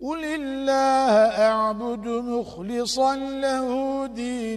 قل الله أعبد مخلصا له ديني